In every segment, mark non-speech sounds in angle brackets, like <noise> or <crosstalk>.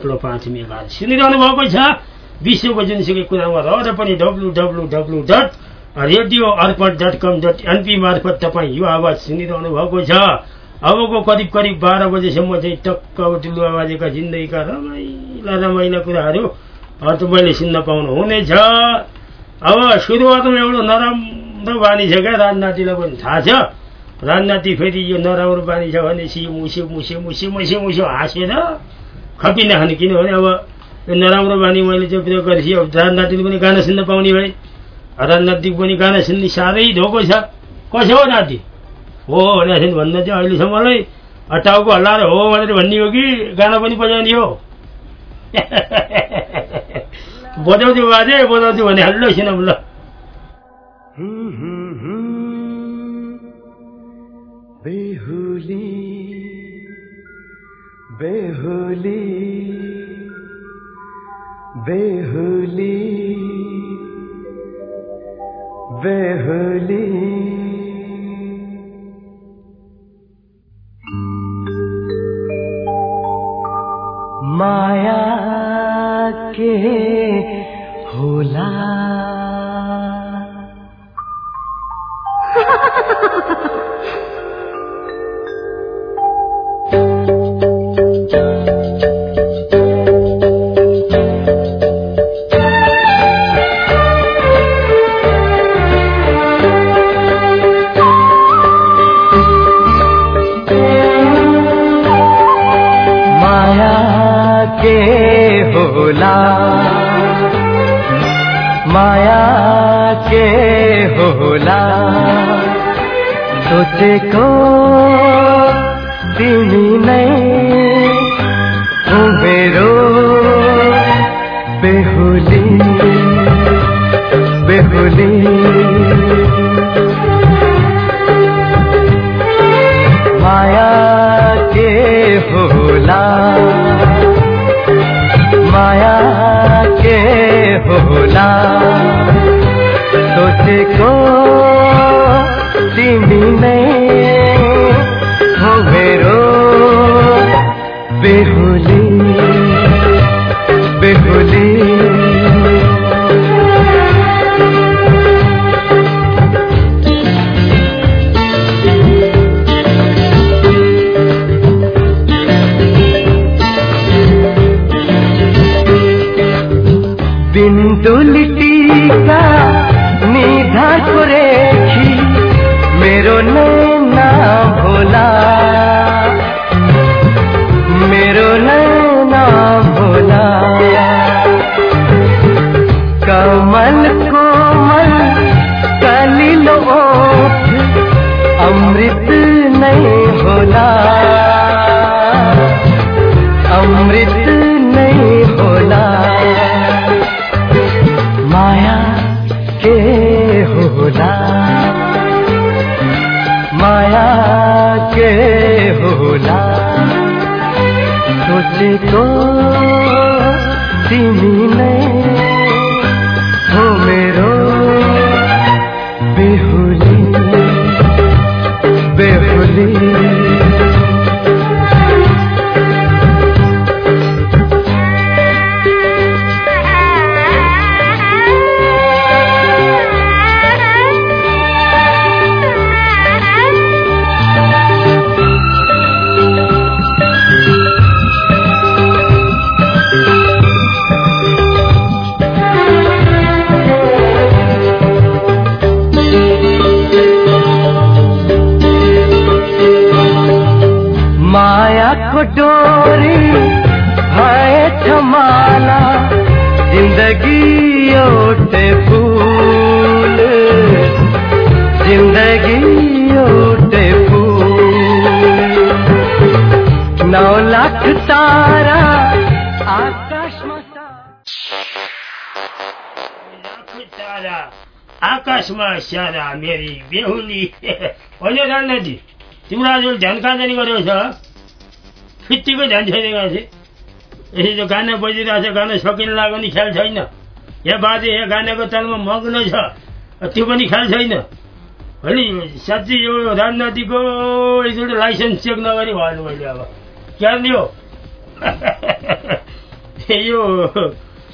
ठुलो पाँच मेगा सुनिरहनु भएको छ। विश्वको जुनसुकै कुरामा र पनि W W W dot radio Arpan dot com dot NP मार्फत तपाईँ यो आवाज सुनिरहनु भएको छ। अबको करिब करिब बाह्र बजेसम्म चाहिँ टक्क टुलु आवाजका जिन्दगीका रमाइला रमाइला कुराहरू तपाईँले सुन्न पाउनुहुनेछ। अब सुरुवातमा एउटा नराम्रो बानी छ क्या राजनातिलाई पनि थाहा छ। राजनाति फेरि यो नराम्रो बानी छ भने सियो मुस्यो मुस्यो मुस्यो मुस्यो मुस्यो हाँसेर खपिन खाने किनभने अब नराम्रो बानी मैले चाहिँ प्रयोग गरेपछि अब राजनातिले पनि गाना सुन्न पाउने भए। राजनातिको पनि गाना सुन्ने साह्रै धोको छ। कसो हो नाति? हो भनेपछि भन्न चाहिँ अहिलेसम्मलाई टाउको हल्लाएर हो भनेर भन्ने हो कि गाना पनि बजाउने हो? <laughs> बजाउँथ्यो बाजे बजाउँथ्यो भने हल्लो सिन ल बेहुली बेहुली बेहुली बेहुली। माया के होला। <laughs> होला सोचेको तिमी नै मेरो बेहुली बेहुली। माया के होला माया के होला सोचेको मायाको डोरी भएछ जिन्दगी एउटै फुल। जिन्दगी एउटै फुल। नौ लाख तारा आकाशमा तारा आकाशमा मेरी बेहुली। <laughs> होइन राजनाथी तिम्रो आज जाने गरेको छ? फित्तीको ध्यान छैन छ यसरी त गाना बजिरहेको छ गाना सकिन लाग्यो नि ख्याल छैन। यहाँ बाजे यहाँ गानाको तालमा मग्न छ त्यो पनि ख्याल छैन। होइन साँच्चै यो राजनातिको एकचोटि लाइसेन्स चेक नगरी भएन मैले अब। क्या हो? <laughs> यो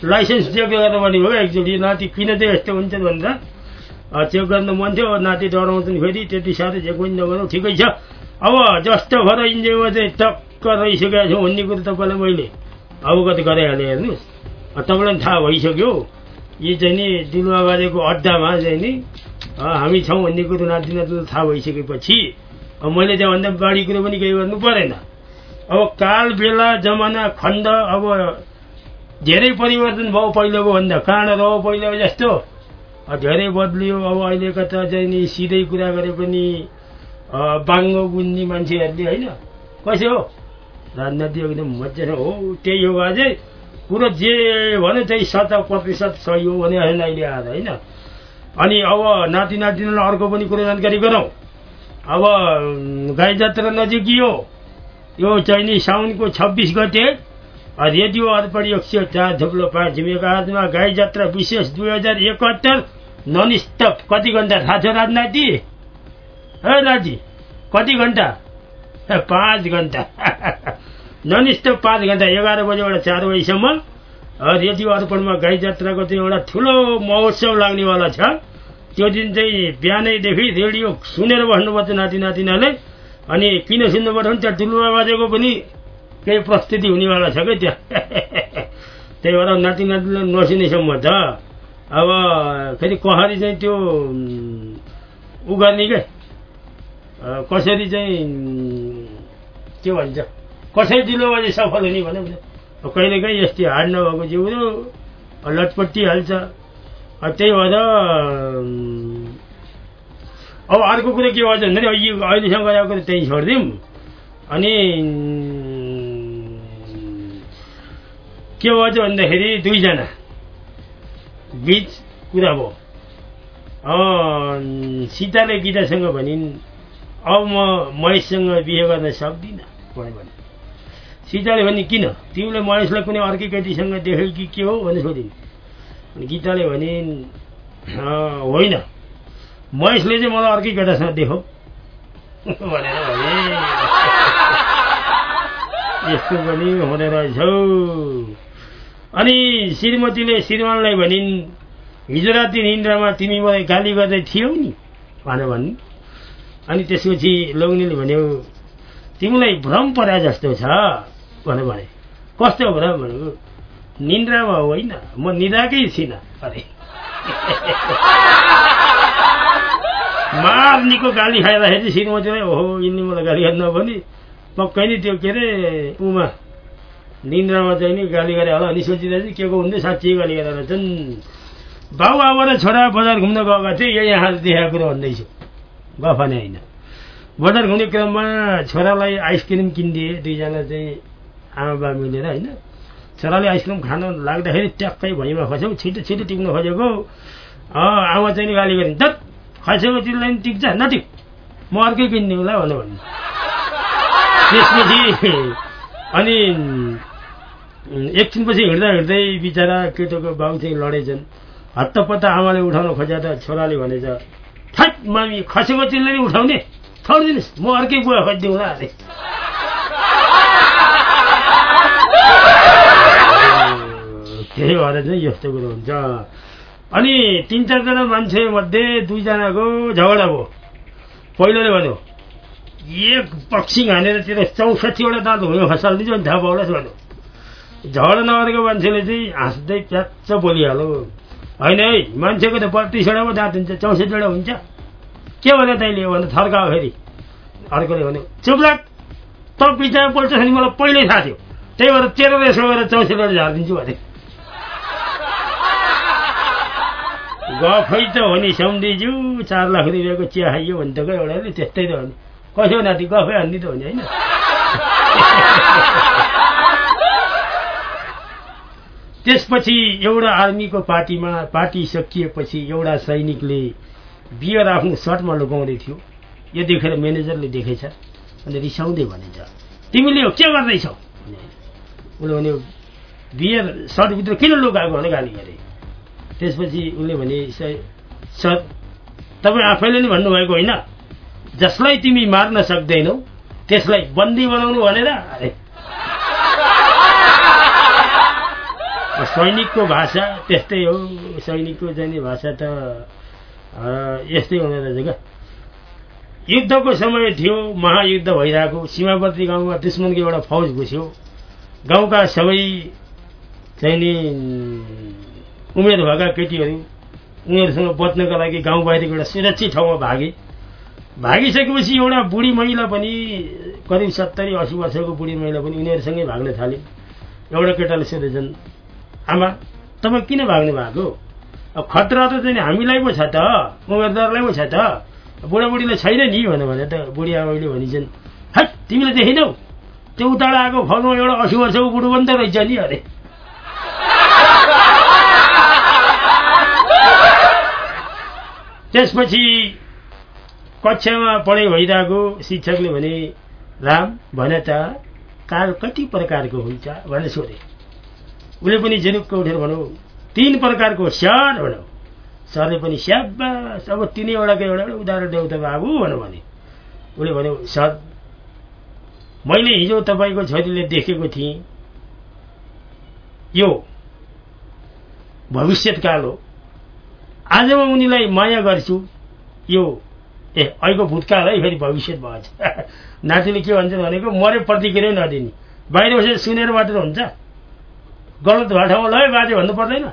लाइसेन्स चेक गर्नुपर्ने हो एकचोटि। नाति किन चाहिँ यस्तो हुन्छ भनेर। अँ, चेक गर्नु मन थियो नाति डराउँछन् फेरि त्यति साह्रो चेक पनि नगरौँ ठिकै छ। अब जस्तो भएर इन्जिनमा चाहिँ टक्क रहिसकेको छु भन्ने कुरो तपाईँलाई मैले अवगत गराइहालेँ हेर्नुहोस्। तपाईँलाई थाहा भइसक्यो। यी चाहिँ नि दिलुवा बाजेको अड्डामा चाहिँ नि हामी छौँ भन्ने कुरो नाति नातिलाई थाहा भइसकेपछि अब मैले त्योभन्दा बढी कुरो पनि केही गर्नु परेन। अब काल बेला जमाना खण्ड अब धेरै परिवर्तन भयो पहिलाको भन्दा। काँडो रह्यो पहिलाको जस्तो। धेरै बद्लियो। अब अहिलेका त चाहिँ नि सिधै कुरा गरे पनि बाङ्गो बुझ्ने मान्छेहरूले होइन कसो हो? राजनीति एकदम मजा हो त्यही हो अझै कुरो जे भन्यो त्यही शत प्रतिशत सही हो भने होइन अहिले आएर होइन। अनि अब नाति नातिनीलाई अर्को पनि कुरो जानकारी गरौँ। अब गाई जात्रा नजिकियो यो चाहिँ नि साउनको छब्बिस गते रेडियो अर्पण एक सय चार थुप्रो पाँच मेगाजमा गाई जात्रा विशेष दुई हजार एकहत्तर नन स्टप कति घन्टा? थाहा छ राजनाति है राजी कति घन्टा? <laughs> पाँच घन्टा। <laughs> नन स्टप पाँच घन्टा। एघार बजेबाट चार बजीसम्म रेडियो अर्पणमा गाई जात्राको चाहिँ एउटा ठुलो महोत्सव लाग्नेवाला छ त्यो दिन चाहिँ बिहानैदेखि रेडियो सुनेर बस्नुपर्छ नाति नातिनाले। अनि किन सुन्नुपर्छ भने त्यहाँ टुलुमा बाजेको पनि केही प्रस्तुति हुनेवाला छ क्या त्यहाँ। <laughs> त्यही भएर नाति नातिले नसुनेसम्म त अब फेरि कसरी चाहिँ त्यो उ गर्ने क्या कसरी चाहिँ के भन्छ? कसरी दिलो बाजे सफल हुने भने अब कहिले काहीँ यस्तै हाड नभएको जिउरो लटपट्टिहाल्छ त्यही भएर अब अर्को कुरो के भन्छ भने यो अहिलेसम्म गएको कुरो त्यहीँ छोडिदिउँ। अनि के भन्छ भन्दाखेरि दुईजना। बिच कुरा भयो। सीताले गीतासँग भनिन्। अब म महेशसँग बिहे गर्न सक्दिनँ। भने भने सीताले भने किन? तिमीले महेशलाई कुनै अर्कै केटीसँग देख्यौ कि के हो भने सोधिन्। अनि गीताले भनिन् "अँ, होइन। महेशले चाहिँ मलाई अर्कै केटासँग देखौ <laughs> भनेर भने यस्तो पनि हुने रहेछौ अनि श्रीमतीले श्रीमानलाई भनिन् हिजो राति निन्द्रामा तिमी मलाई गाली गर्दै थियौ नि। भनेर भन्नु। अनि त्यसपछि लोग्नेले भन्यो तिमीलाई भ्रम परा जस्तो छ। भनेर भने कस्तो भ्रम? भनेको निन्द्रामा होइन म निदाकै थिइनँ अरे <laughs> मार्नीको गाली खाइँदाखेरि श्रीमतीलाई ओहो यिनले मलाई गाली खानु नभने पक्कै नै त्यो के अरे उमा निन्द्रामा चाहिँ नि गाली गरे होला। अनि सोचिँदा चाहिँ के को हुन्थ्यो साँच्चै गाली गरेर रहेछन् बाउ आमा छोरा बजार घुम्न गएका थिए यही यहाँ देखाएको कुरो भन्दैछु। गफ नै होइन। बजार घुम्ने क्रममा छोरालाई आइसक्रिम किनिदिए दुईजना चाहिँ आमा बा मिलेर होइन छोराले आइसक्रिम खान लाग्दाखेरि ट्याक्कै भुइँमा खस्यौ छिटो छिटो टिप्न खोजेको। आमा चाहिँ गाली गरिन् तत् खसेको चिजलाई नि टिप्छ नटिप म अर्कै किनिदिउँला भनेर भन्नु त्यसपछि अनि एकछिनपछि हिँड्दा हिँड्दै बिचरा केटोको बाउ चाहिँ लडेछन्। हत्तपत्त आमाले उठाउन खोज्या त छोराले भनेछ थट मामी खसेको चिलले नि उठाउने छोडिदिनुहोस् म अर्कै बुवा खोजिदिउँला अरे त्यही भएर चाहिँ यस्तो कुरो हुन्छ अनि तिन चारजना मान्छे मध्ये दुईजनाको झगडा भयो पहिलोले भन्यो एक पक्सिङ हानेर त्यो चौसठीवटा दाँत हुयो खसालिदिन्छु अनि थाहा पाउलास् भन्यो झगडा नगरेको मान्छेले चाहिँ हाँस्दै प्याच्च बोलिहाल्यो होइन है? मान्छेको त बत्तिसवटा पो दाँत हुन्छ चौसठीवटा हुन्छ। के भन्यो तैँले भने थर्कायो फेरि। अर्कोले भन्यो चुप्लाक त बिचमा बोल्छ नि मलाई पहिल्यै थाहा थियो। त्यही भएर तेह्र यसो गरेर चौसठीवटा झारिदिन्छु भने। गफै त हो नि सम्धिज्यू चार लाख रुपियाँको चिया खाइयो भने त गयो एउटाले। त्यस्तै त हो नि कसो नाति? गफै हान्ने त हो नि होइन। त्यसपछि एउटा आर्मीको पार्टीमा पार्टी सकिएपछि एउटा सैनिकले बियर आफ्नो सर्टमा लुकाउँदै थियो। यो देखेर म्यानेजरले देखेछ अनि रिसाउँदै भनेछ तिमीले यो के गर्दैछौ? भने उसले भन्यो बियर सर्टभित्र किन लुकाएको भने गाली गरे त्यसपछि उसले भने "स- सर तपाईँ आफैले नै भन्नुभएको होइन। जसलाई तिमी मार्न सक्दैनौ त्यसलाई बन्दी बनाउनु भनेर अरे सैनिकको भाषा त्यस्तै हो। सैनिकको जाने भाषा त यस्तै हुँदो रहेछ क्या। युद्धको समय थियो महायुद्ध भइरहेको। सीमावर्ती गाउँमा दुश्मनको एउटा फौज घुस्यो। गाउँका सबै चाहिँ नि उमेर भएका केटीहरू उनीहरूसँग बच्नका लागि गाउँ बाहिरको एउटा सुरक्षित ठाउँमा भागे। भागिसकेपछि एउटा बुढी महिला पनि करिब सत्तरी असी वर्षको बुढी महिला पनि उनीहरूसँगै भाग्न थाले। एउटा केटाले सोधेछन् आमा तपाईँ किन भाग्नु भएको? अब खतरा त चाहिँ हामीलाई पो छ त उमेरदारलाई पो छ त। बुढाबुढीलाई छैन नि भन्यो भने त बुढी आमाले भनिन्छन् हट तिमीले देखिनौ त्यो उताबाट आएको फौजमा एउटा असी वर्षको बुढो पनि त रहेछ नि अरे। त्यसपछि कक्षामा पढाइ भइरहेको शिक्षकले भने राम भने त काल कति प्रकारको हुन्छ? भनेर सोधे। उसले पनि झिनुक्क उठेर भनौ तिन प्रकारको स्याड भनौ। सरले पनि स्याबास अब तिनैवटाको एउटा एउटा उदाहरण देऊ त बाबु भनौँ भने। उसले भन्यो सर मैले हिजो तपाईँको छोरीले देखेको थिएँ। यो भविष्यतकाल हो। आज म उनीलाई माया गर्छु। यो ए अहिलेको भूतकाल है फेरि भविष्यत भएछ। <laughs> नातिले के भन्छ भनेको मरे प्रतिक्रिया नदिने। बाहिर बसेर सुनेर मात्र हुन्छ। गलत ठाउँमा ल बाजे भन्नु पर्दैन।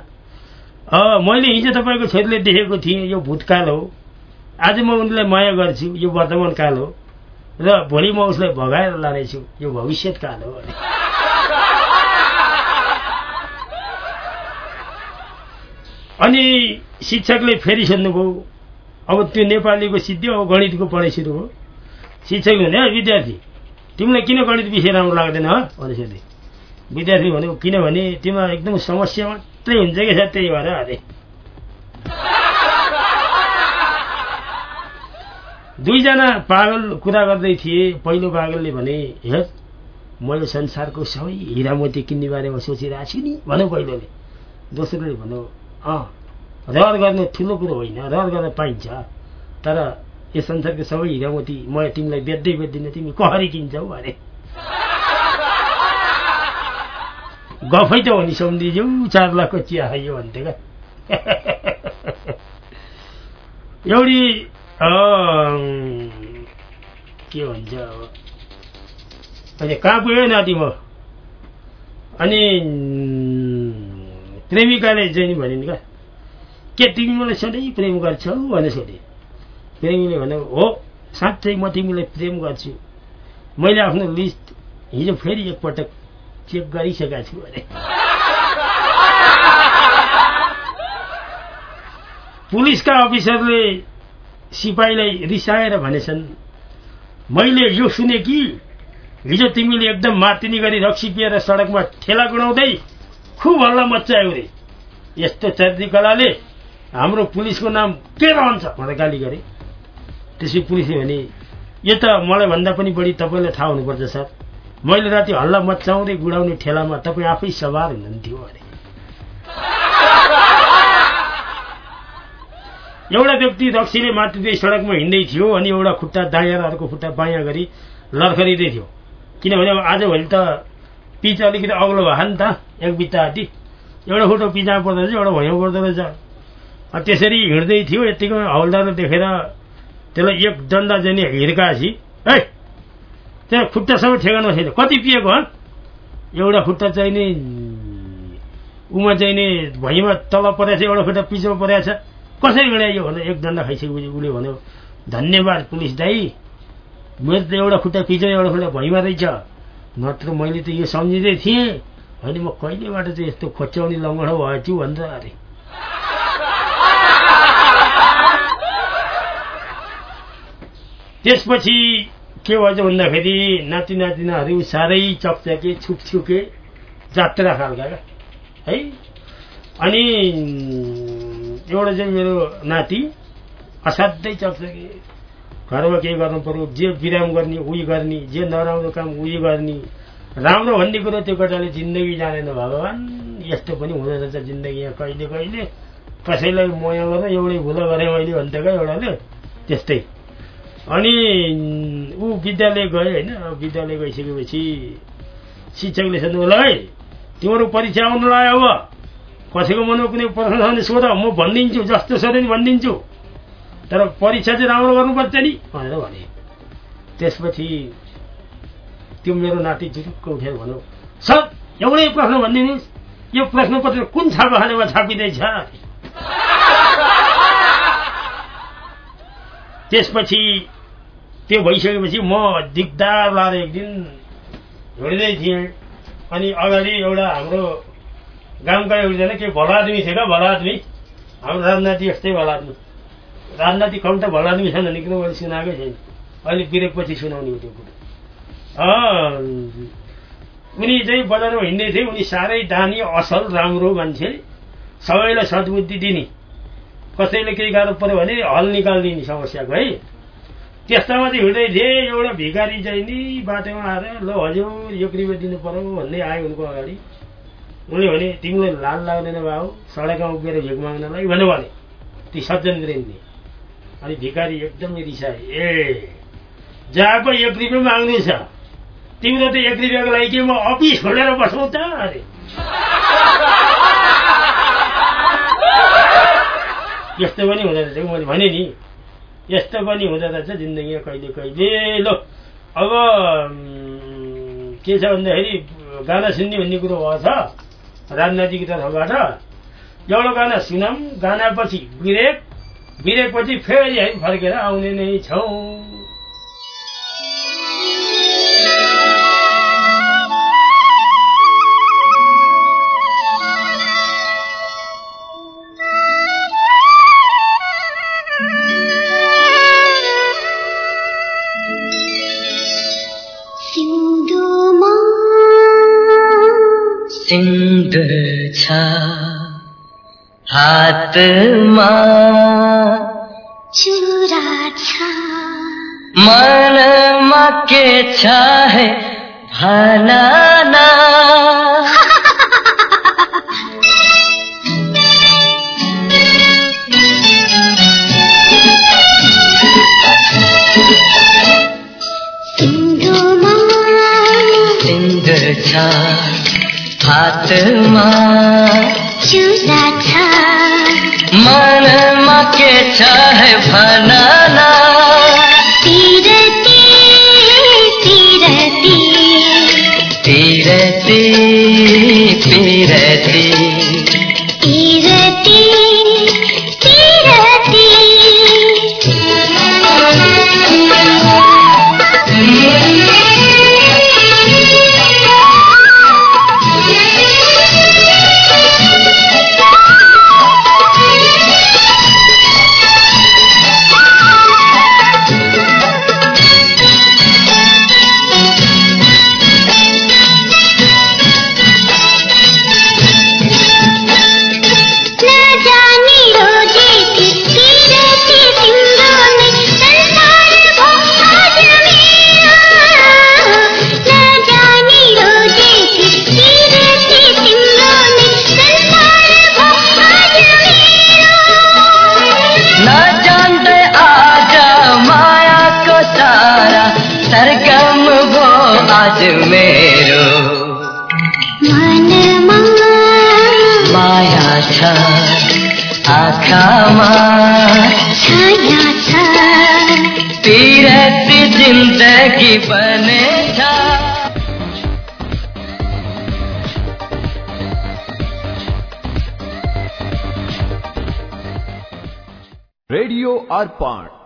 मैले हिजो तपाईँको छोरीले देखेको थिएँ यो भूतकाल हो। आज म उनीलाई माया गर्छु यो वर्तमान काल हो। र भोलि म उसलाई भगाएर लानेछु यो भविष्यत काल हो। अनि शिक्षकले फेरि सोध्नुभयो अब त्यो नेपालीको सिद्धियो अब गणितको पढाइ सुरु हो। शिक्षकले भने "है विद्यार्थी तिमीलाई किन गणित विषय राम्रो लाग्दैन ह? भने सोधे विद्यार्थी भन्यो किनभने तिमीलाई एकदम समस्या मात्रै हुन्छ कि छ त्यही भएर अरे दुईजना पागल कुरा गर्दै थिए। पहिलो पागलले भने हेर म यो संसारको सबै हिरामती किन्ने बारेमा सोचिरहेको छु नि। भनौँ पहिलोले। दोस्रोले भन्यो अँ रहर गर्ने ठुलो कुरो होइन रहर गर्न पाइन्छ। तर यो संसारको सबै हिरामती म तिमीलाई बेच्दै बेच्दिनँ तिमी कहरी किन्छौ? अरे गफै त हो नि सम्झिज्यौ चार लाखको चिया खाइयो भन्थ्यो क्या <laughs> एउटी के भन्छ अब? अनि कहाँ पुग्यो नाति म। अनि प्रेमिकाले चाहिँ नि भनिन् क्या के तिमी मलाई सधैँ प्रेम गर्छौ भने सोधे। प्रेमीले भने हो साँच्चै म तिमीलाई प्रेम गर्छु। मैले आफ्नो लिस्ट हिजो फेरि एकपटक चेक गरिसकेका छु अरे पुलिसका अफिसरले सिपाहीलाई रिसाएर भनेछन् मैले यो सुने कि हिजो तिमीले एकदम मातिनी गरी रक्सी पिएर सडकमा ठेला गुडाउँदै खुब हल्ला मचायो रे। यस्तो चर्दी कलाले हाम्रो पुलिसको नाम के रहन्छ भनेर गाली गरे। त्यसै पुलिसले भने यो त मलाई भन्दा पनि बढी तपाईँलाई थाहा हुनुपर्छ सर। मैले राति हल्ला मचाउँदै गुडाउने ठेलामा तपाईँ आफै सवार हुनुहुन्थ्यो अरे। एउटा व्यक्ति रक्सीले मातिँदै सडकमा हिँड्दै थियो अनि एउटा खुट्टा दायाँ र अर्को खुट्टा बायाँ गरी लर्खरिँदै थियो। किनभने अब आजभोलि त पिच अलिकति अग्लो भयो नि त एक बित्ता आँटी एउटा खुट्टो पिछामा पर्दो रहेछ एउटा भुइँमा पर्दो रहेछ। त्यसरी हिँड्दै थियो यत्तिकै हौलदारले देखेर त्यसलाई एक डन्डा चाहिँ नि हिर्काएपछि त्यहाँ खुट्टासम्म ठेगानो छैन कति पिएको हँ एउटा खुट्टा चाहिँ नि उमा चाहिँ नि भुइँमा तल परेको छ एउटा खुट्टा पिछोमा परेको छ कसरी हिँडाइयो भने एक डन्डा खाइसकेपछि उसले भन्यो धन्यवाद पुलिस दाई मेरो त एउटा खुट्टा पिछो एउटा खुट्टा भुइँमा रहेछ नत्र मैले त यो सम्झिँदै थिएँ होइन म कहिलेबाट चाहिँ यस्तो खोच्याउने लङ्गडो भएछु भन्छ अरे त्यसपछि के भएछ भन्दाखेरि नाति नातिनाहरू साह्रै चकचके छुकछुके जात्रा खालका क्या है? अनि एउटा चाहिँ मेरो नाति असाध्यै चकचके घरमा केही गर्नु पर्यो जे विराम गर्ने उही गर्ने जे नराम्रो काम उही गर्ने। राम्रो भन्ने कुरो त्यो केटाले जिन्दगी जानेन भगवान् यस्तो पनि हुँदो रहेछ जिन्दगी यहाँ कहिले कहिले। कसैलाई मोया गरेर एउटै भुल गरेँ मैले भन्थ्यो क्या एउटाले त्यस्तै। अनि ऊ विद्यालय गयो होइन विद्यालय गइसकेपछि शिक्षकले सोध्नु ल है तिम्रो परीक्षा आउनु लाग्यो अब। कसैको मनमा कुनै प्रश्न छ भने सोध म भनिदिन्छु जस्तो सोध्यो नि भनिदिन्छु। तर परीक्षा चाहिँ राम्रो गर्नुपर्छ नि भनेर भने। त्यसपछि त्यो मेरो नाति जुरुक्क उठेर भनौँ सर एउटै प्रश्न भनिदिनुहोस्। यो प्रश्नपत्र कुन छापाखानेमा छापिँदैछ? त्यसपछि त्यो भइसकेपछि म दिगदार लाएर एक दिन हिँड्दै थिएँ। अनि अगाडि एउटा हाम्रो गाउँका एकजना के भला आदमी थियो क्या भला आदमी हाम्रो राजनाति यस्तै भला आदमी राजनाति कम त भला आदमी छैन निकै मैले सुनाएकै छैन। अहिले बिरेकपछि सुनाउने हो त्यो कुरो। उनी चाहिँ बजारमा हिँड्दै थिए। उनी साह्रै दानी असल राम्रो मान्छे। सबैलाई सद्बुद्धि दिने। कसैले केही गाह्रो पऱ्यो भने हल निकालिदिने समस्याको है। त्यस्तामा चाहिँ हिँड्दै थिए एउटा भिखारी चाहिँ नि बाटोमा आएर ल हजुर एक रुपियाँ दिनु पर्यो भन्दै आयो उनको अगाडि। उनले भने तिमीलाई लाल लाग्दैन भाउ सडकमा उभिएर भिख माग्नलाई भन्यो भने। ती सज्जन प्रेमले अनि भिखारी एकदमै रिसाए ए जहाँको एक रुपियाँ माग्नु छ तिम्रो त एक रुपियाँको लागि के म अफिस खोलेर बसौँ त। अरे। यस्तो पनि हुँदो रहेछ। मैले भने नि यस्तो पनि हुँदो रहेछ जिन्दगीमा कहिले कहिले ल अब के छ भन्दाखेरि गाना सुन्ने भन्ने कुरो भएको छ राजनैतिक तर्फबाट एउटा गाना सुनौँ गानापछि ब्रेक ब्रेकपछि फेरि है फर्केर आउने नै छौँ। हातमा चुरा छ मनमा के छ है भनाना सिन्धुमा सिंदूर छ हातमा चुरा छ मनमा के छ है भनाना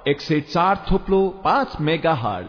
एक सय चार थोप्लो पाँच मेगा हल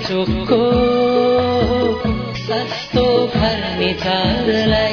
चोकको सस्तो फर्निचरलाई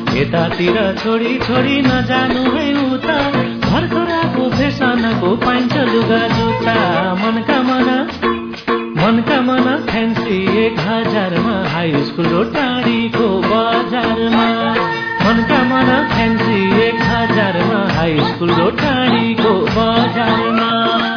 यतातिर छोडी छोडी नजानु है उता भर्खराको फेसनको पाइन्छ लुगा जुत्ता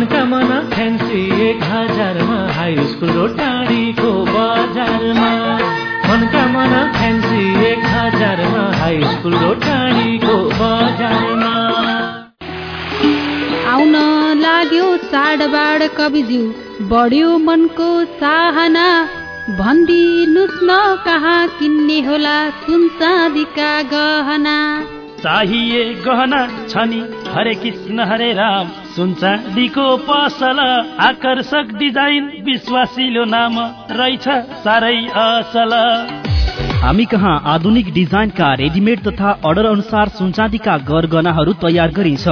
मनका मना फ्यान्सी एक हजारमा हाई स्कुल र टाढीको बजारमा। मनका मना फ्यान्सी एक हजारमा हाई स्कुल र टाढीको बजारमा। आउन लाग्यो चाडबाड कविज्यू बढ्यो मनको चाहना। भनिदिनुहोस् न कहाँ किन्ने होला सुन चाँदीका गहना। चाहिए गहना छ नि हरे कृष्ण हरे राम सुन चाँदीको पसल आकर्षक डिजाइन विश्वासिलो नाम रहेछ साह्रै असल। हामी कहाँ आधुनिक डिजाइनका रेडिमेड तथा अर्डर अनुसार सुनचाँदीका गरगहनाहरू तयार गरिन्छ।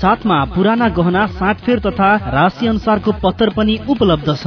साथमा पुराना गहना साटफेर तथा राशि अनुसारको पत्तर पनि उपलब्ध छ।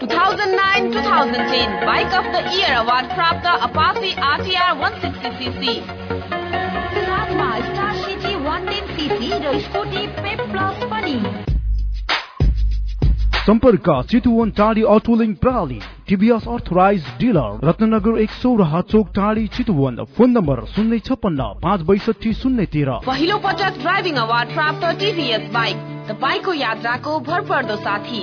2009-2010 Bike of the Year Award प्राप्त Apache RTR 160cc साथमा Star City one ten cc र स्कुटी पेप प्लस पनि सम्पर्क चितुवन टाढी अटोलिङ प्रणाली टिभीएस अर्थराइज डिलर रत्नगर एक सौ र चोक टाढी चितुवन फोन नम्बर शून्य छप्पन्न पाँच बैसठी शून्य तेह्र। पहिलो पटक ड्राइभिङ अवार्ड प्राप्त टिभीएस बाइक तपाईँको यात्राको भरपर्दो साथी।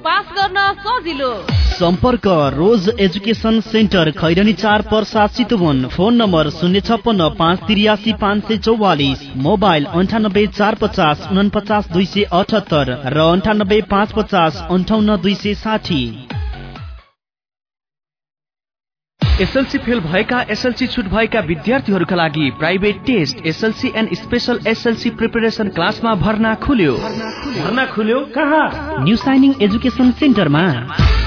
पास गर्न सजिलो। सम्पर्क रोज एजुकेसन सेन्टर खैरनी चार पर्सा चितवन। फोन नम्बर शून्य छप्पन्न पाँच त्रियासी पाँच सय चौवालिस। मोबाइल अन्ठानब्बे चार पचास उनपचास दुई सय अठहत्तर र अन्ठानब्बे पाँच पचास अन्ठाउन्न दुई सय साठी। एसएलसी फेल भएका एसएलसी छुट भएका विद्यार्थीहरूका लागि private test SLC and special SLC preparation क्लासमा भर्ना खुल्यो। भर्ना खुल्यो? कहाँ? न्यू साइनिङ एजुकेसन सेन्टरमा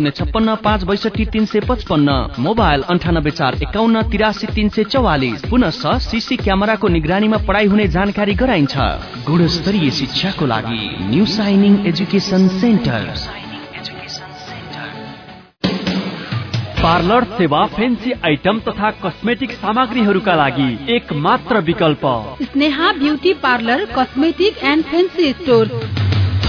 शून्य छप्पन्न पाँच बैसठी तिन सय पचपन्न मोबाइल अन्ठानब्बे चार एकाउन्न तिरासी तिन सय चौवालिस। पुनश सिसी क्यामेराको निगरानीमा पढाइ हुने जानकारी गराइन्छ। गुणस्तरीय शिक्षाको लागि new shining education centre. Parlour सेवा फेन्सी आइटम तथा कस्मेटिक सामग्रीहरूका लागि एक मात्र विकल्प। Sneha beauty parlour cosmetic and fancy store.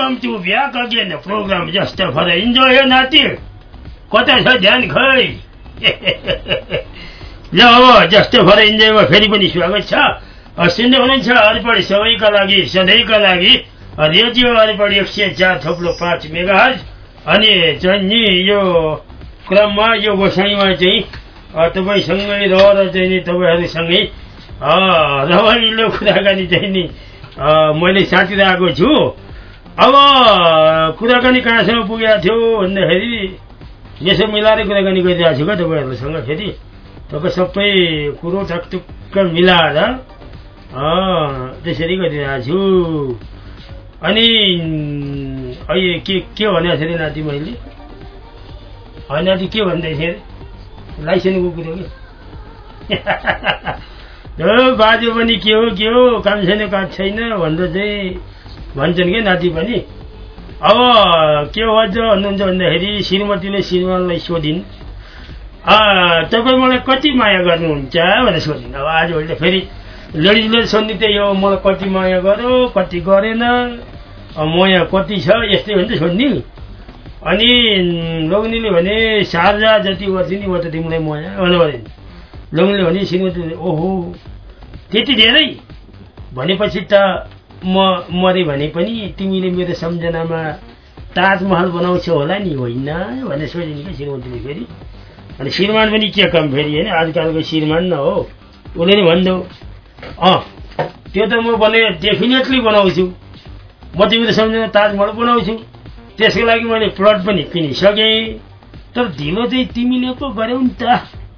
Welcome to back again programme just for enjoy नाति कता ध्यान खै ल अब फर इन्जोयमा फेरि पनि स्वागत छ सुन्दै हुनुहुन्छ अर्पण सबैका लागि सधैँका लागि रेडियो अर्पण एक सय चार थप्लो पाँच मेगा अनि चाहिँ यो क्रममा यो गोसाइमा चाहिँ तपाईँसँगै रहेर चाहिँ नि तपाईँहरूसँगै रमाइलो कुराकानी चाहिँ नि मैले साटिरहेको छु अब कुराकानी कहाँसम्म पुगेको थियो भन्दाखेरि यसो मिलाएर कुराकानी गरिरहेको छु क्या तपाईँहरूसँग फेरि। तपाईँ सबै कुरो टकटुक्क मिलाएर त्यसरी गरिरहेको छु। अनि अहिले के के भनेको थिएँ नाति मैले? होइन नाति के भन्दै थिएँ लाइसेन्सको कुरो कि? <laughs> बाजु पनि के हो के हो? काम छैन काज छैन भनेर चाहिँ भन्छन् कि नाति पनि अब के भन्छ भन्नुहुन्छ भन्दाखेरि श्रीमतीले श्रीमानलाई सोधिन् "आ, तपाईँ मलाई कति माया गर्नुहुन्छ भनेर सोधिन्। अब आजभोलि त फेरि लेडिजले सोध्ने त्यही हो मलाई कति माया गर्यो कति गरेन अब माया कति छ यस्तै हो नि त सोध्ने। अनि लोग्नेले भने शारजा जति गर्थ्यो नि म त तिमीलाई माया भन्नु भने लोग्नेले भने श्रीमतीले ओहो त्यति धेरै? भनेपछि त म मरे भने पनि तिमीले मेरो सम्झनामा ताजमहल बनाउँछौ होला नि होइन? भनेर सोधिन् कि श्रीमतीले फेरि। अनि श्रीमान पनि के कम फेरि होइन? आजकलको श्रीमान न हो। उसले नि भनिदेऊ अँ त्यो त म भने डेफिनेटली बनाउँछु। म तिमीले सम्झेर ताजमहल बनाउँछु। त्यसको लागि मैले प्लट पनि किनिसकेँ। तर ढिलो चाहिँ तिमीले पो गऱ्यौ नि त।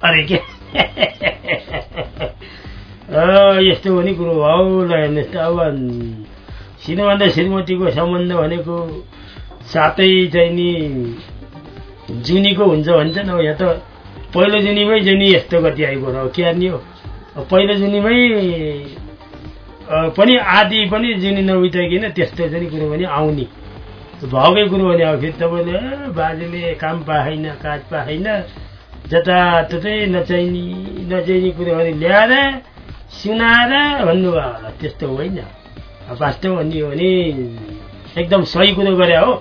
अरे के? <laughs> यस्तो पनि कुरो हो ल हेर्नुहोस् त अब श्रीमान श्रीमतीको सम्बन्ध भनेको सातै चाहिँ नि जुनीको हुन्छ भन्छ नि अब यहाँ त पहिलो जुनीमै जुनी यस्तो गति आइपुग्यो अब के गर्ने हो? पहिलो जुनीमै पनि आदि पनि जुनी नबिताइकन त्यस्तो चाहिँ कुरो पनि आउने। भएकै कुरो भने अब फेरि तपाईँले "ए, बाजेले काम पाएन काज पाएन जताततै नचाहिने नचाहिने कुरो भने ल्याएर सुनाएर भन्नुभयो होला त्यस्तो होइन। वास्तव भन्ने हो भने एकदम सही कुरो गरे हो।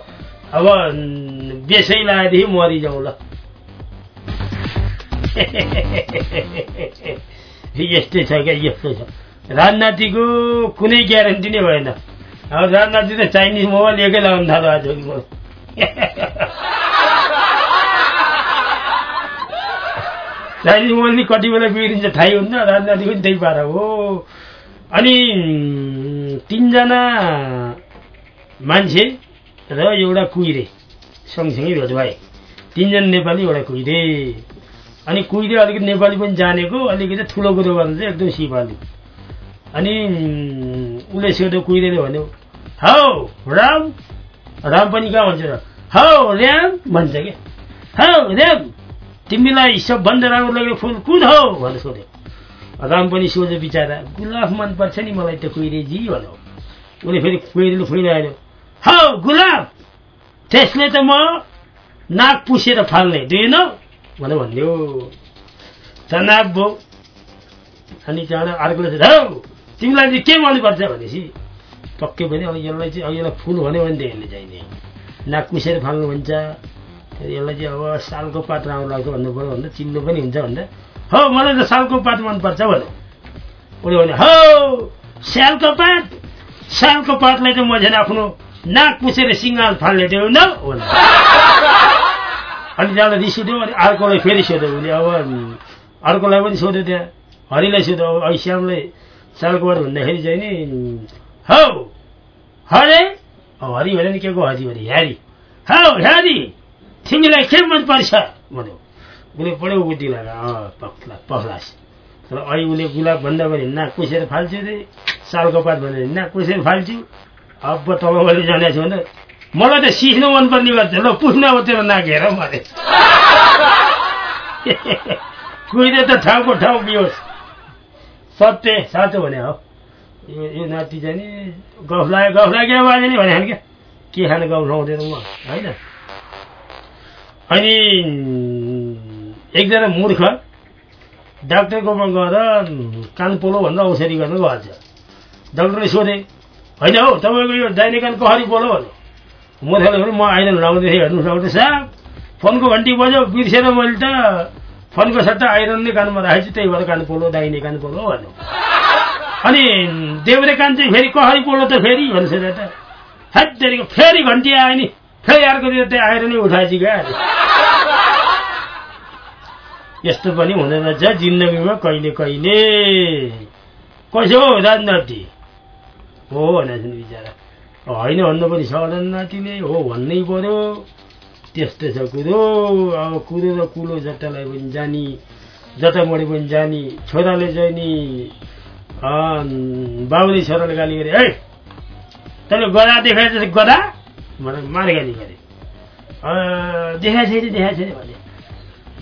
अब बेसै लगाएदेखि मरिजाउँ ल। <laughs> यस्तै छ क्या यस्तो छ। राजनातिको कुनै ग्यारेन्टी नै भएन। अब राजनाति त चाइनिज मोबाइल एकै लगाउनु थाल्यो म मोबाइल नि कति बेला बिग्रिन्छ थाहै हुन्न राजनाति पनि त्यही पारा हो। अनि तिनजना मान्छे र एउटा कुहिरे सँगसँगै भेट भए तिनजना नेपाली एउटा कुहिरे अनि कुहिरे अलिकति नेपाली पनि जानेको अलिकति ठुलो कुरो गर्नु चाहिँ एकदम सिपालु। अनि उसले सोध्यो कुहिरेले भन्यो हौ राम? राम पनि कहाँ भन्छ र? हौ ऱ्याम भन्छ क्या हौ ऱ्याम तिमीलाई सबभन्दा राम्रो लागेको फुल कुन हो? भनेर सोध्यो। राम पनि सोध्यो बिचरा गुलाब मनपर्छ नि मलाई त कुहिरेजी भन्यो उसले फेरि कुहिरेले फुइलायो हौ गुलाब त्यसले त म नाक पुसेर फाल्ने दुई भनेर भनिदियो तनाव भयो अनि त्यहाँबाट अर्कोले चाहिँ हौ तिमीलाई चाहिँ के मनपर्छ भनेपछि पक्कै पनि अब यसलाई चाहिँ अब यसलाई फुल भन्यो भने यसले चाहिने नाक पुसेर फाल्नु भन्छ फेरि यसलाई चाहिँ अब सालको पात राम्रो लाग्छ भन्नु पऱ्यो भन्दा चिल्लो पनि हुन्छ भन्दा। हो मलाई त सालको पात मनपर्छ भन्यो उसले भन्यो हौ स्यालको पात? स्यालको पातलाई त म झन् आफ्नो नाक पुसेर सिङ्गाल फाल्ने त्यो न <laughs> अनि त्यहाँबाट रिस उठ्यो अनि अर्कोलाई फेरि सोध्यो उसले अब अर्कोलाई पनि सोध्यो त्यहाँ। हरिलाई सोध्यो अब अहिले श्यामलाई सालकोबाट भन्दाखेरि चाहिँ नि हौ हरे? हरि भने नि के को हरि भने ह्यारी हौ ह्यारी तिमीलाई के मन पर्छ भन्यो। उसले बढो बुद्धि लाग्यो अँ पक्ला पख्लास तर अहिले उसले गुलाब भन्दा पनि नाक पुसेर फाल्छु रे। सालको पात भन्दा नाक पुसेर फाल्छु अब तपाईँले जानेको छु भने मलाई त सिक्नु मनपर्ने गर्छ ल पुस्न अब तेरो नाक हेर भने। कुहिरे त ठाउँको ठाउँ बिहोस्। सत्य साँचो भने हो। यो यो नाति चाहिँ नि गफ लाग्यो गफ लाग्यो बाजे नि भने क्या? के खाने गफ लाउँदैन म? होइन? अनि एकजना मूर्ख डाक्टरकोमा गएर कान पोलो भनेर औषधि गर्न गएछ डाक्टरले सोधे होइन हौ तपाईँको यो दाहिने कान कहरी पोलो भन्यो? मूर्खले भने म आइरन लाउँदै थिएँ हेर्नु डाक्टर साहब फोनको घन्टी बज्यो बिर्सेर मैले त। फोनको सट्टा आइरन नै कानमा राखेको छु त्यही भएर कान पोलो दाहिने कान पोलो भन्यो। अनि देब्रे कान चाहिँ फेरि कहरी पोलो त फेरि? भन्छ त। हेत्तेरिको फेरि घन्टी आयो नि। फेरि अर्कोतिर त्यहाँ आएर नै उठाएपछि क्या यस्तो पनि हुँदो रहेछ जिन्दगीमा कहिले कहिले। कसो हो राजनाति हो भनेको बिचरा। होइन भन्नु पनि सडन नातिले हो भन्नै पर्यो। त्यस्तो छ कुरो। अब कुरो र कुलो जतालाई पनि जानी जता मोडे पनि जानी छोराले चाहिँ नि बाबुले छोराले गाली गरे है तैँले गदा देखाएछ गदा? भनेर मारे गाली गरे देखाएको छैन देखाएको छैन भने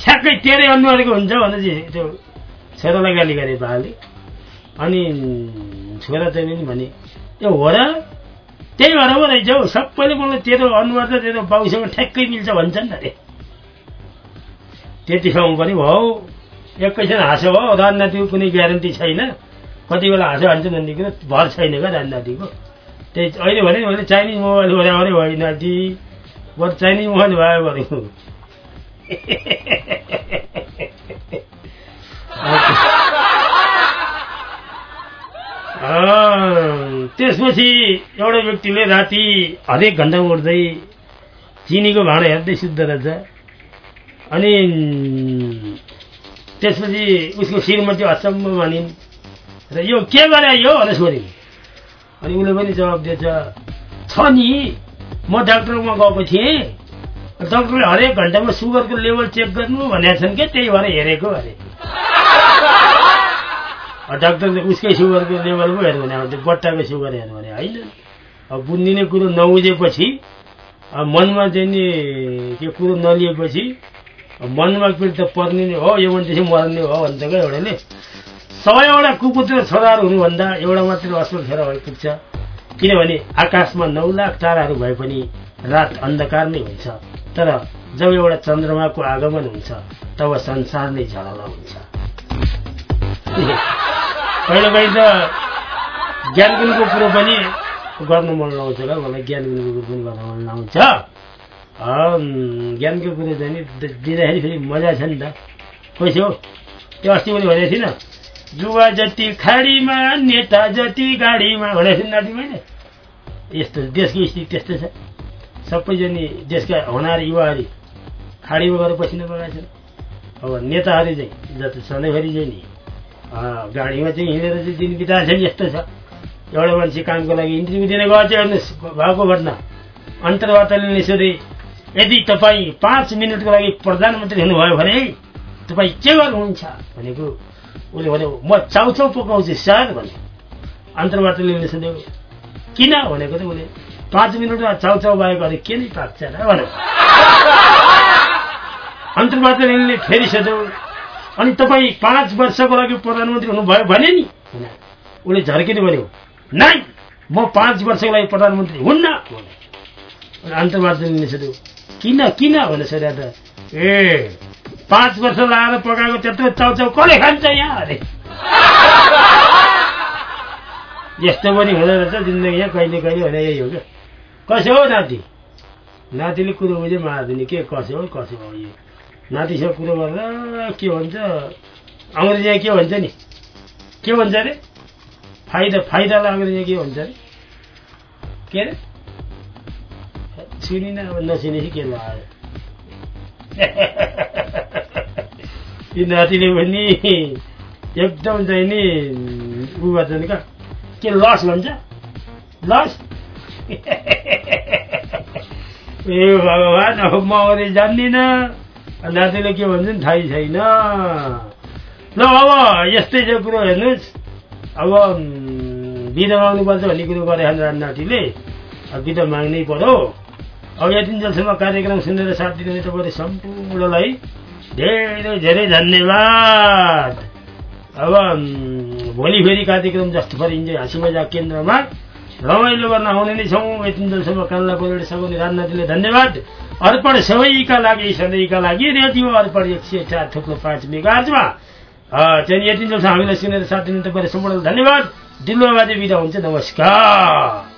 ठ्याक्कै तेरै अनुहारको हुन्छ भनेर चाहिँ त्यो छोरालाई गाली गरे बाले। अनि छोरा चाहिँ भने ए हो र? त्यही भएर पो रहेछ हौ सबैले मलाई तेरो अनुहार त तेरो बाउसँग ठ्याक्कै मिल्छ भन्छन् नि अरे त्यतिसम्म पनि भयो एकैछिन हाँसो भयो राजनातिको कुनै ग्यारेन्टी छैन। कति बेला हाँसो हान्छ भन्ने कुरो भर छैन क्या राजनातिको। त्यही अहिले भने मैले चाइनिज मोबाइल गरे अरे होइन नाति बरु चाइनिज मोबाइल भयो <laughs> अँ, त्यसपछि एउटा व्यक्तिले राति हरेक घन्टा उठ्दै चिनीको भाँडा हेर्दै सुत्दो रहेछ। अनि त्यसपछि उसको श्रीमती अचम्म भनिन् र यो के गरे यो भनेर सोधिन्। अनि उसले पनि जवाब दिएछ छ नि म डाक्टरमा गएको थिएँ। डाक्टरले हरेक घन्टामा सुगरको लेभल चेक गर्नु भनेका छन् क्या त्यही भएर हेरेको अरे। डाक्टरले उसकै सुगरको लेभल पो हेर्नु भने बट्टाको सुगर हेर्नु भने। होइन। अब बुझिने कुरो नबुझेपछि मनमा चाहिँ नि त्यो कुरो नलिएपछि मनमा पीड त पर्ने हो यो मान्छे मर्ने हो भन्छ क्या एउटाले। सयवटा कुपुत्र छोराहरू हुनुभन्दा एउटा मात्र असल छोरा भए पुग्छ किनभने आकाशमा नौ लाख ताराहरू भए पनि रात अन्धकार नै हुन्छ। तर जब एउटा चन्द्रमाको आगमन हुन्छ तब संसार नै झलल हुन्छ। कहिले कहिले त ज्ञान गुणको कुरो पनि गर्न मन लाउँछ क्या मलाई ज्ञान गुणको कुरो पनि गर्न मन लाउँछ। ज्ञानको कुरो चाहिँ नि दिँदाखेरि फेरि मजा छ नि त। कसो हो त्यो अस्ति पनि भनेको थिइनँ जुवा जति खाडीमा नेता जति गाडीमा थिएँ नाति मैले यस्तो देशको स्थिति त्यस्तै छ। सबैजना देशका होनार युवाहरू खाडीमा गएर पसिना बगाएको छन्। अब नेताहरू चाहिँ जति सधैँभरि चाहिँ नि गाडीमा चाहिँ हिँडेर चाहिँ दिन बिताएको छ नि यस्तो छ। एउटा मान्छे कामको लागि इन्टरभ्यू दिन गएको चाहिँ हेर्नुहोस् भएको घटना। अन्तर्वार्ताले सोधे यदि तपाईँ पाँच मिनटको लागि प्रधानमन्त्री हुनुभयो भने तपाईँ के गर्नुहुन्छ भनेको उसले भन्यो म चाउचाउ पकाउँछु सर भने अन्तर्वार्ताले सोध्यो किन? भनेको त उसले पाँच मिनटमा चाउचाउ बाहेक अरू के नै पाक्छ र भन्यो। अन्तर्वार्ताले फेरि सोध्यो अनि तपाईँ पाँच वर्षको लागि प्रधानमन्त्री हुनुभयो भने नि? उसले झर्किन भन्यो नाइ म पाँच वर्षको लागि प्रधानमन्त्री हुन्न? अन्तर्वार्ताले सोध्यो किन किन? भनेर सोध्या त ए पाँच वर्ष लगाएर पकाएको त्यत्रो चाउचाउ कसले खान्छ यहाँ? अरे। यस्तो पनि हुँदो रहेछ जिन्दगी यहाँ कहिले कहिले भने यही हो क्या। कसो हो नाति? नातिले कुरो बुझे मार्दिने के कसो हो कसो हो यो। नातिसँग कुरो गर्दा के भन्छ? अङ्ग्रेजीमा के भन्छ नि? के भन्छ अरे? फाइदा फाइदालाई अङ्ग्रेजीमा के भन्छ अरे? के अरे? सुनिन अब नसुनेपछि के लगायो <laughs> यी नातिले पनि एकदम चाहिँ नि उ गर्छ नि क्या के लस भन्छ लस ए भगवान् म अरे जान्दिनँ नातिले के भन्छ नि थाहै छैन ल अब यस्तै छ कुरो हेर्नुहोस् अब बिदा माग्नुपर्छ भन्ने कुरो गरे नातिले बिदा माग्नै पर्यो अब यतिन्जेलसम्म कार्यक्रम सुनेर साथ दिने तपाईँहरू सम्पूर्णलाई धेरै धेरै धन्यवाद। अब भोलि फेरि कार्यक्रम जस्तो इन्जोय हाँसी मजा केन्द्रमा रमाइलो गर्न आउने नै छौँ। यतिन्जेलसम्म कान्ला कोरेड सघाउने राजनाथीले धन्यवाद। अर्पण सबैका लागि सधैँका लागि रेडियो अर्पण एक सय चार थुप्रो पाँच मेगाजमा चाहिँ यतिन्जेलसम्म हामीलाई सुनेर साथ दिने तपाईँहरू सम्पूर्ण धन्यवाद। दिलुवा बाजे बिदा हुन्छ। नमस्कार।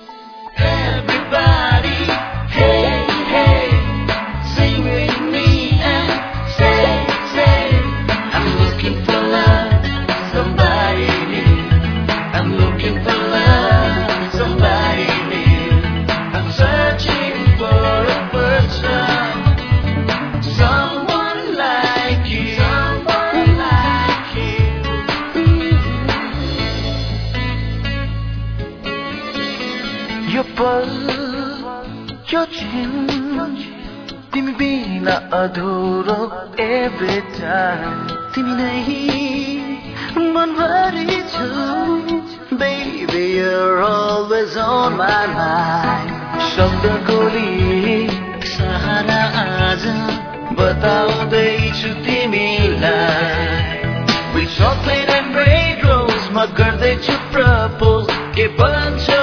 तिमी बिना अधुरो एभ्री टाइम तिमी नै मनभरि छु Baby, you're always on my mind शब्द गोली सहारा आज बताउँदैछु तिमीलाई With chocolate and red rose म गर्दैछु प्रपोज के भन्छौ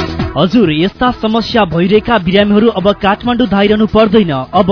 हजुर यस्ता समस्या भइरहेका बिरामीहरू अब काठमाडौँ धाइरहनु पर्दैन। अब